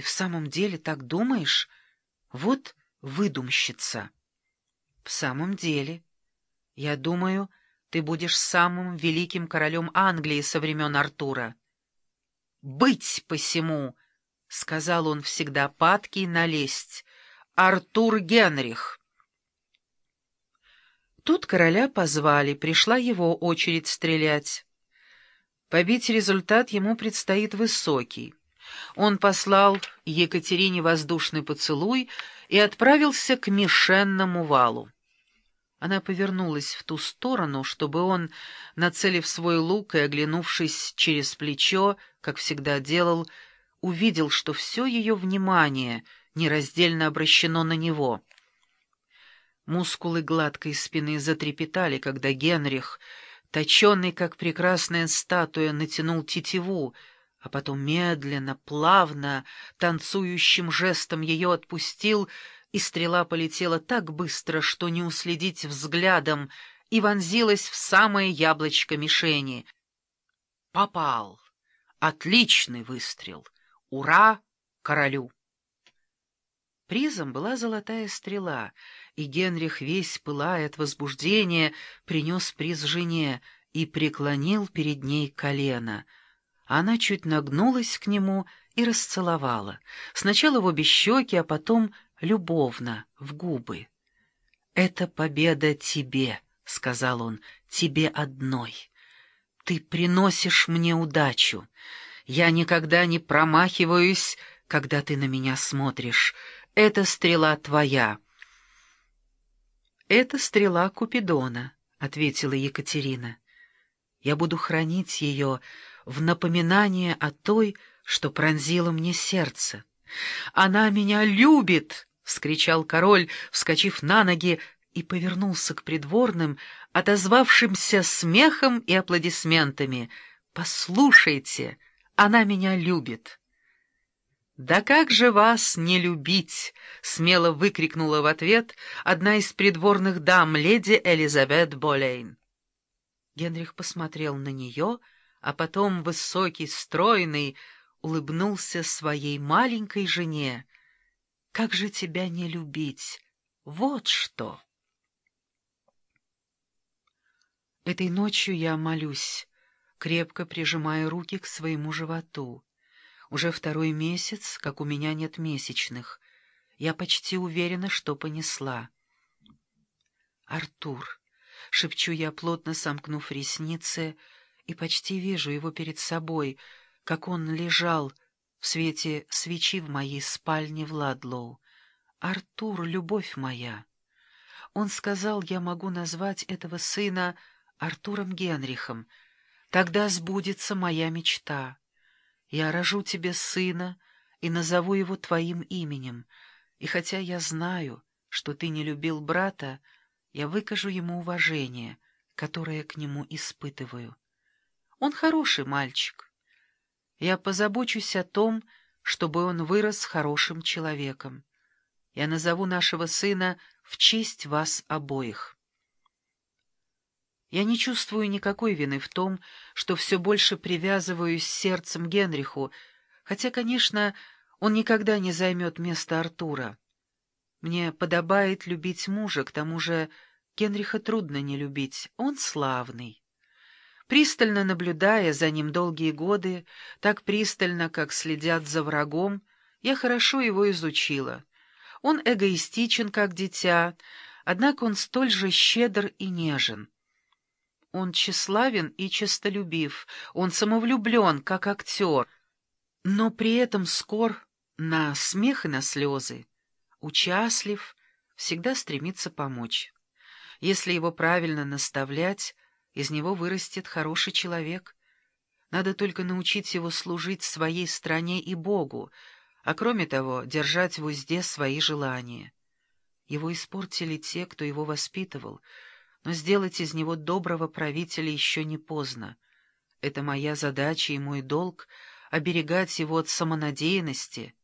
Ты в самом деле так думаешь? Вот выдумщица. В самом деле. Я думаю, ты будешь самым великим королем Англии со времен Артура. «Быть посему!» — сказал он всегда падкий налезть. «Артур Генрих!» Тут короля позвали, пришла его очередь стрелять. Побить результат ему предстоит высокий. Он послал Екатерине воздушный поцелуй и отправился к мишенному валу. Она повернулась в ту сторону, чтобы он, нацелив свой лук и оглянувшись через плечо, как всегда делал, увидел, что все ее внимание нераздельно обращено на него. Мускулы гладкой спины затрепетали, когда Генрих, точенный, как прекрасная статуя, натянул тетиву, а потом медленно, плавно, танцующим жестом ее отпустил — и стрела полетела так быстро, что не уследить взглядом, и вонзилась в самое яблочко мишени. Попал. Отличный выстрел. Ура королю! Призом была золотая стрела, и Генрих, весь пылая от возбуждения, принес приз жене и преклонил перед ней колено. Она чуть нагнулась к нему и расцеловала. Сначала в обе щеки, а потом любовно, в губы. «Это победа тебе», — сказал он, — «тебе одной. Ты приносишь мне удачу. Я никогда не промахиваюсь, когда ты на меня смотришь. Это стрела твоя». «Это стрела Купидона», — ответила Екатерина. «Я буду хранить ее в напоминание о той, что пронзила мне сердце. Она меня любит!» — вскричал король, вскочив на ноги, и повернулся к придворным, отозвавшимся смехом и аплодисментами. «Послушайте, она меня любит». «Да как же вас не любить?» — смело выкрикнула в ответ одна из придворных дам, леди Элизабет Болейн. Генрих посмотрел на нее, а потом высокий, стройный, улыбнулся своей маленькой жене. Как же тебя не любить? Вот что! Этой ночью я молюсь, крепко прижимая руки к своему животу. Уже второй месяц, как у меня нет месячных. Я почти уверена, что понесла. Артур, шепчу я, плотно сомкнув ресницы, и почти вижу его перед собой, как он лежал, в свете свечи в моей спальне в Ладлоу. «Артур, любовь моя!» Он сказал, я могу назвать этого сына Артуром Генрихом. Тогда сбудется моя мечта. Я рожу тебе сына и назову его твоим именем. И хотя я знаю, что ты не любил брата, я выкажу ему уважение, которое к нему испытываю. Он хороший мальчик. Я позабочусь о том, чтобы он вырос хорошим человеком. Я назову нашего сына в честь вас обоих. Я не чувствую никакой вины в том, что все больше привязываюсь сердцем Генриху, хотя, конечно, он никогда не займет место Артура. Мне подобает любить мужа, к тому же Генриха трудно не любить, он славный. Пристально наблюдая за ним долгие годы, так пристально, как следят за врагом, я хорошо его изучила. Он эгоистичен, как дитя, однако он столь же щедр и нежен. Он тщеславен и честолюбив, он самовлюблен, как актер, но при этом скор на смех и на слезы, участлив, всегда стремится помочь. Если его правильно наставлять, из него вырастет хороший человек. Надо только научить его служить своей стране и Богу, а кроме того, держать в узде свои желания. Его испортили те, кто его воспитывал, но сделать из него доброго правителя еще не поздно. Это моя задача и мой долг — оберегать его от самонадеянности.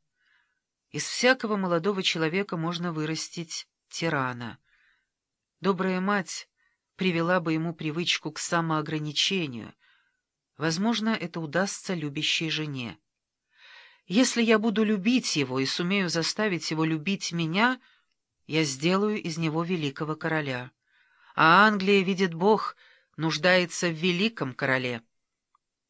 Из всякого молодого человека можно вырастить тирана. Добрая мать привела бы ему привычку к самоограничению. Возможно, это удастся любящей жене. Если я буду любить его и сумею заставить его любить меня, я сделаю из него великого короля. А Англия, видит Бог, нуждается в великом короле.